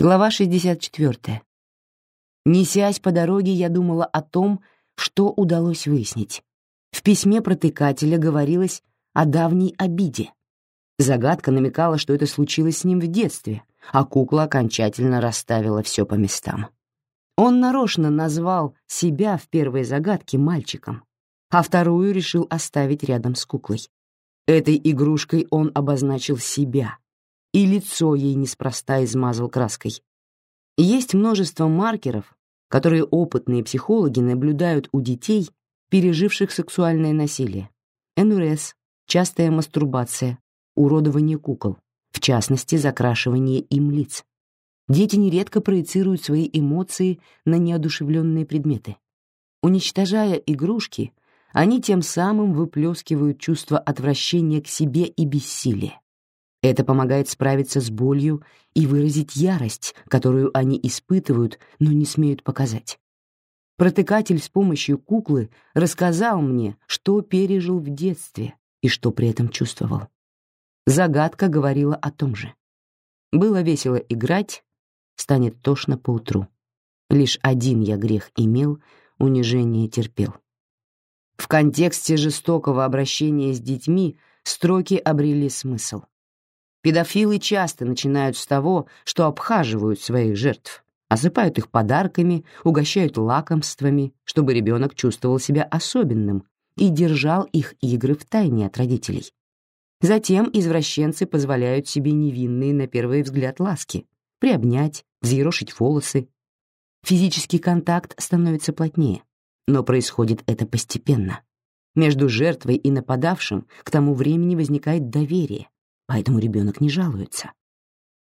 Глава 64. Несясь по дороге, я думала о том, что удалось выяснить. В письме протыкателя говорилось о давней обиде. Загадка намекала, что это случилось с ним в детстве, а кукла окончательно расставила все по местам. Он нарочно назвал себя в первой загадке мальчиком, а вторую решил оставить рядом с куклой. Этой игрушкой он обозначил себя, и лицо ей неспроста измазал краской. Есть множество маркеров, которые опытные психологи наблюдают у детей, переживших сексуальное насилие. НРС, частая мастурбация, уродование кукол, в частности, закрашивание им лиц. Дети нередко проецируют свои эмоции на неодушевленные предметы. Уничтожая игрушки, они тем самым выплескивают чувство отвращения к себе и бессилия. Это помогает справиться с болью и выразить ярость, которую они испытывают, но не смеют показать. Протыкатель с помощью куклы рассказал мне, что пережил в детстве и что при этом чувствовал. Загадка говорила о том же. Было весело играть, станет тошно поутру. Лишь один я грех имел, унижение терпел. В контексте жестокого обращения с детьми строки обрели смысл. Педофилы часто начинают с того, что обхаживают своих жертв, осыпают их подарками, угощают лакомствами, чтобы ребенок чувствовал себя особенным и держал их игры в тайне от родителей. Затем извращенцы позволяют себе невинные на первый взгляд ласки, приобнять, взъерошить волосы. Физический контакт становится плотнее, но происходит это постепенно. Между жертвой и нападавшим к тому времени возникает доверие, поэтому ребенок не жалуется.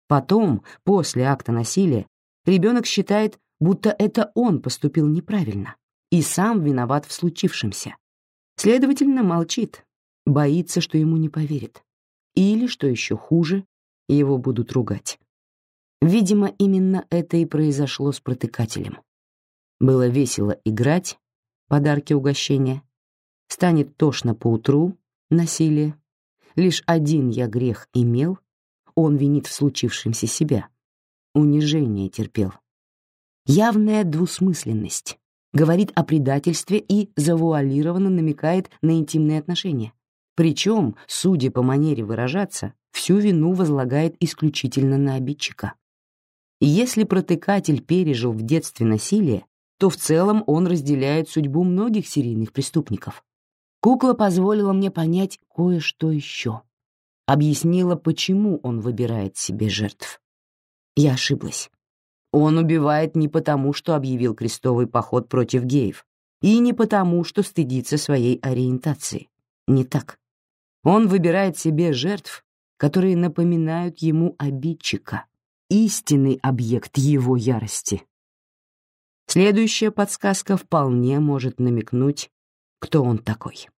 Потом, после акта насилия, ребенок считает, будто это он поступил неправильно и сам виноват в случившемся. Следовательно, молчит, боится, что ему не поверят. Или, что еще хуже, его будут ругать. Видимо, именно это и произошло с протыкателем. Было весело играть, подарки угощения. Станет тошно поутру, насилие. Лишь один я грех имел, он винит в случившемся себя. Унижение терпел. Явная двусмысленность. Говорит о предательстве и завуалированно намекает на интимные отношения. Причем, судя по манере выражаться, всю вину возлагает исключительно на обидчика. Если протыкатель пережил в детстве насилие, то в целом он разделяет судьбу многих серийных преступников. Кукла позволила мне понять кое-что еще. Объяснила, почему он выбирает себе жертв. Я ошиблась. Он убивает не потому, что объявил крестовый поход против геев, и не потому, что стыдится своей ориентации. Не так. Он выбирает себе жертв, которые напоминают ему обидчика, истинный объект его ярости. Следующая подсказка вполне может намекнуть, кто он такой.